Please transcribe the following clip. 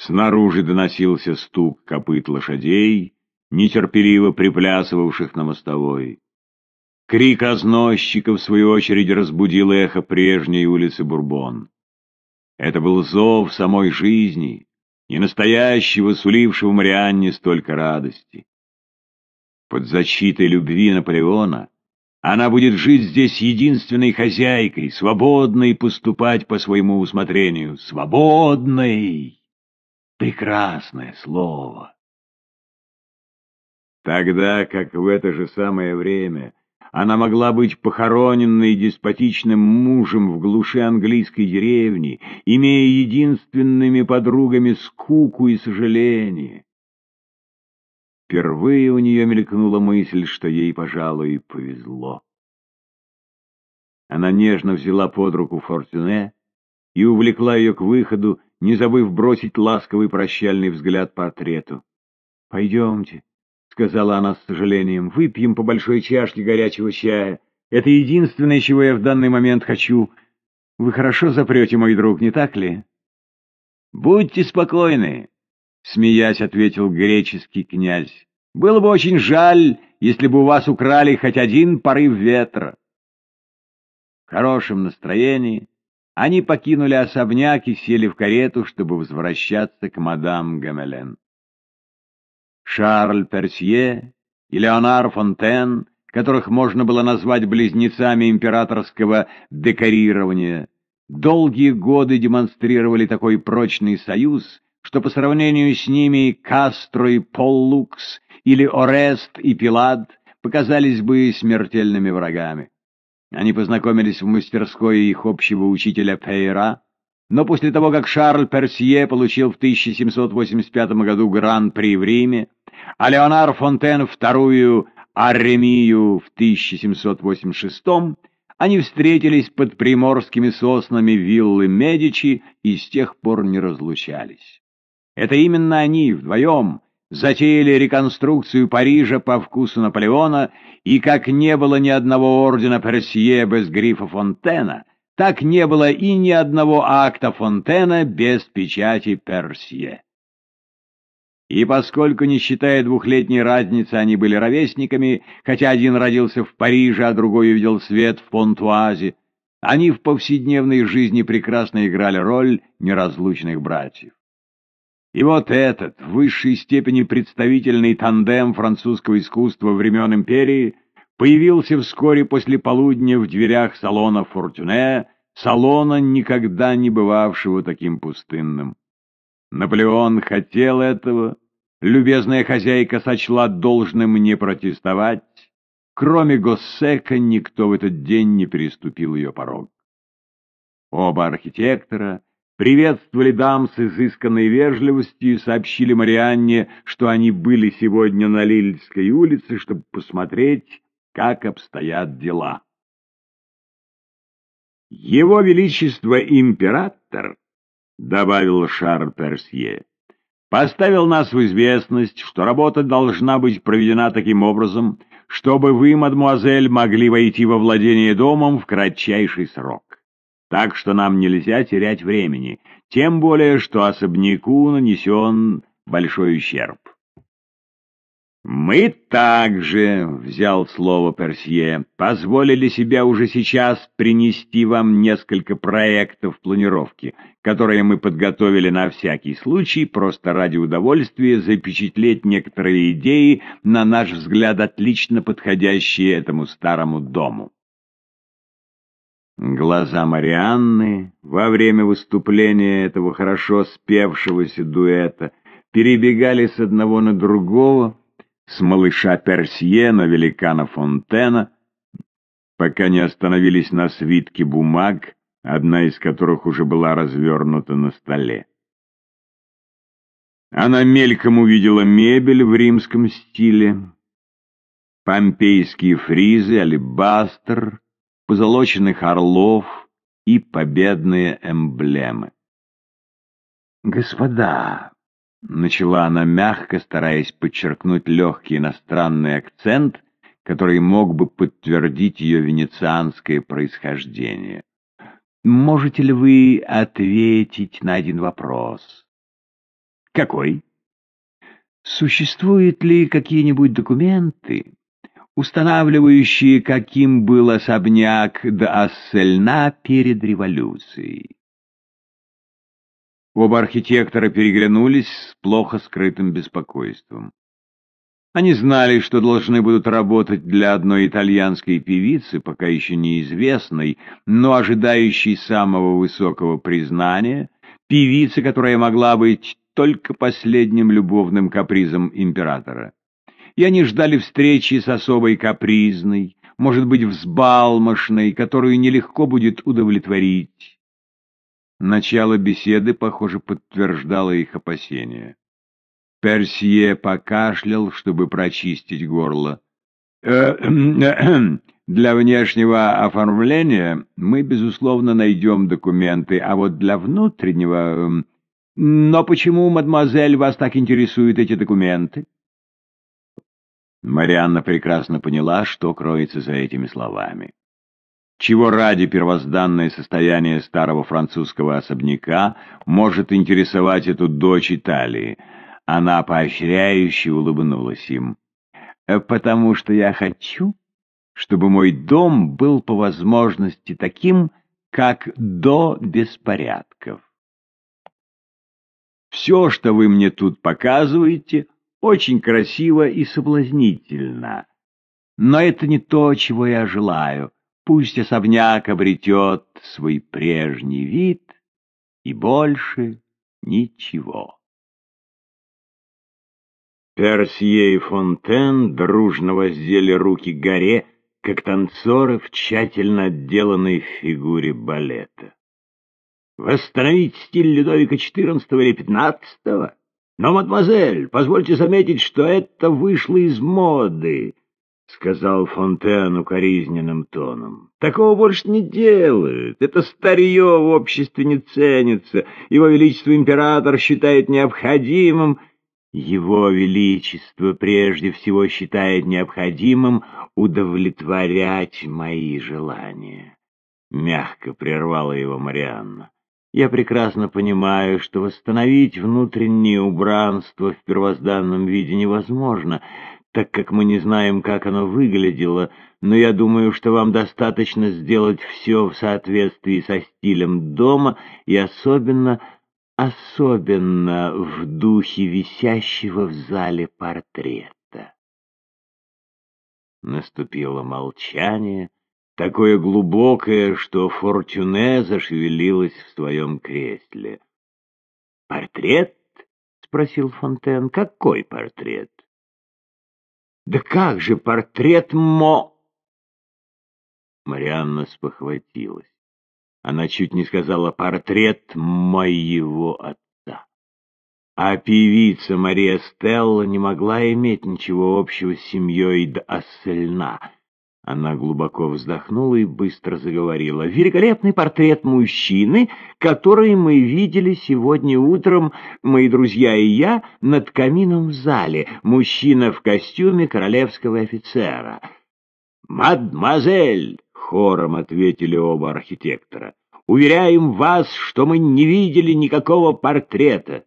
Снаружи доносился стук копыт лошадей, нетерпеливо приплясывавших на мостовой. Крик разносчика, в свою очередь, разбудил эхо прежней улицы Бурбон. Это был зов самой жизни, не настоящего, сулившего Марианне столько радости. Под защитой любви Наполеона она будет жить здесь единственной хозяйкой, свободной поступать по своему усмотрению. Свободной! Прекрасное слово. Тогда, как в это же самое время, она могла быть похороненной деспотичным мужем в глуши английской деревни, имея единственными подругами скуку и сожаление. Впервые у нее мелькнула мысль, что ей, пожалуй, повезло. Она нежно взяла под руку Фортюне и увлекла ее к выходу, не забыв бросить ласковый прощальный взгляд портрету. «Пойдемте», — сказала она с сожалением, — «выпьем по большой чашке горячего чая. Это единственное, чего я в данный момент хочу. Вы хорошо запрете, мой друг, не так ли?» «Будьте спокойны», — смеясь ответил греческий князь. «Было бы очень жаль, если бы у вас украли хоть один порыв ветра». В хорошем настроении они покинули особняк и сели в карету, чтобы возвращаться к мадам Гамелен. Шарль Персье и Леонар Фонтен, которых можно было назвать близнецами императорского декорирования, долгие годы демонстрировали такой прочный союз, что по сравнению с ними Кастро и Поллукс или Орест и Пилад показались бы смертельными врагами. Они познакомились в мастерской их общего учителя Пейра, но после того, как Шарль Персье получил в 1785 году Гран-при в Риме, а Леонар Фонтен вторую Арремию в 1786 они встретились под приморскими соснами виллы Медичи и с тех пор не разлучались. Это именно они вдвоем затеяли реконструкцию Парижа по вкусу Наполеона, и как не было ни одного ордена Персье без грифа Фонтена, так не было и ни одного акта Фонтена без печати Персье. И поскольку, не считая двухлетней разницы, они были ровесниками, хотя один родился в Париже, а другой увидел свет в Понтуазе, они в повседневной жизни прекрасно играли роль неразлучных братьев. И вот этот, в высшей степени представительный тандем французского искусства времен империи, появился вскоре после полудня в дверях салона «Фортюне», салона, никогда не бывавшего таким пустынным. Наполеон хотел этого, любезная хозяйка сочла должным не протестовать, кроме Госсека никто в этот день не переступил ее порог. Оба архитектора приветствовали дам с изысканной вежливостью и сообщили Марианне, что они были сегодня на Лильской улице, чтобы посмотреть, как обстоят дела. «Его Величество Император», — добавил Шарль Персье, — «поставил нас в известность, что работа должна быть проведена таким образом, чтобы вы, мадмуазель, могли войти во владение домом в кратчайший срок. Так что нам нельзя терять времени, тем более, что особняку нанесен большой ущерб. «Мы также», — взял слово Персье, — «позволили себе уже сейчас принести вам несколько проектов планировки, которые мы подготовили на всякий случай, просто ради удовольствия запечатлеть некоторые идеи, на наш взгляд, отлично подходящие этому старому дому». Глаза Марианны во время выступления этого хорошо спевшегося дуэта перебегали с одного на другого, с малыша Персье на великана Фонтена, пока не остановились на свитке бумаг, одна из которых уже была развернута на столе. Она мельком увидела мебель в римском стиле, помпейские фризы, алебастр, позолоченных орлов и победные эмблемы. «Господа!» — начала она мягко, стараясь подчеркнуть легкий иностранный акцент, который мог бы подтвердить ее венецианское происхождение. «Можете ли вы ответить на один вопрос?» Какой? Существуют ли какие-нибудь документы, устанавливающие, каким был особняк Д'Ассельна перед революцией? Оба архитектора переглянулись с плохо скрытым беспокойством. Они знали, что должны будут работать для одной итальянской певицы, пока еще неизвестной, но ожидающей самого высокого признания, певицы, которая могла быть только последним любовным капризом императора. И они ждали встречи с особой капризной, может быть, взбалмошной, которую нелегко будет удовлетворить. Начало беседы, похоже, подтверждало их опасения. Персье покашлял, чтобы прочистить горло. «Э, «Для внешнего оформления мы, безусловно, найдем документы, а вот для внутреннего... Но почему, мадемуазель, вас так интересуют эти документы?» Марианна прекрасно поняла, что кроется за этими словами. Чего ради первозданное состояние старого французского особняка может интересовать эту дочь Италии — она поощряюще улыбнулась им. «Э, «Потому что я хочу, чтобы мой дом был по возможности таким, как до беспорядков. Все, что вы мне тут показываете, очень красиво и соблазнительно. Но это не то, чего я желаю. Пусть особняк обретет свой прежний вид, и больше ничего. Персье и Фонтен дружно воздели руки горе, как танцоры в тщательно отделанной фигуре балета. Восстановить стиль Людовика XIV или XV? Но, мадемуазель, позвольте заметить, что это вышло из моды, — сказал Фонтен укоризненным тоном. Такого больше не делают. Это старье в обществе не ценится. Его Величество Император считает необходимым его Величество прежде всего считает необходимым удовлетворять мои желания. Мягко прервала его Марианна. Я прекрасно понимаю, что восстановить внутреннее убранство в первозданном виде невозможно, так как мы не знаем, как оно выглядело, но я думаю, что вам достаточно сделать все в соответствии со стилем дома и особенно особенно в духе висящего в зале портрета. Наступило молчание, такое глубокое, что Фортюне зашевелилась в своем кресле. «Портрет?» — спросил Фонтен. «Какой портрет?» «Да как же портрет Мо...» Марианна спохватилась. Она чуть не сказала «портрет моего отца». А певица Мария Стелла не могла иметь ничего общего с семьей Д'Ассельна. Она глубоко вздохнула и быстро заговорила. «Великолепный портрет мужчины, который мы видели сегодня утром, мои друзья и я, над камином в зале. Мужчина в костюме королевского офицера». «Мадемуазель!» хором ответили оба архитектора. «Уверяем вас, что мы не видели никакого портрета.